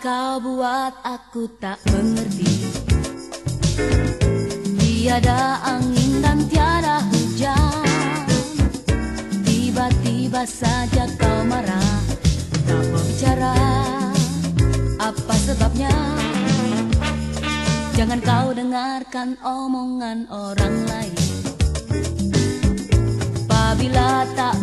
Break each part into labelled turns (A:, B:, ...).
A: kau buat aku tak mengerti. Tiada angin dan tiada hujan. Tiba-tiba saja kau marah Tak mau bicara. Apa sebabnya? Jangan kau dengarkan omongan orang lain. Apabila tak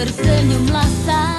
A: tersenyumlah saya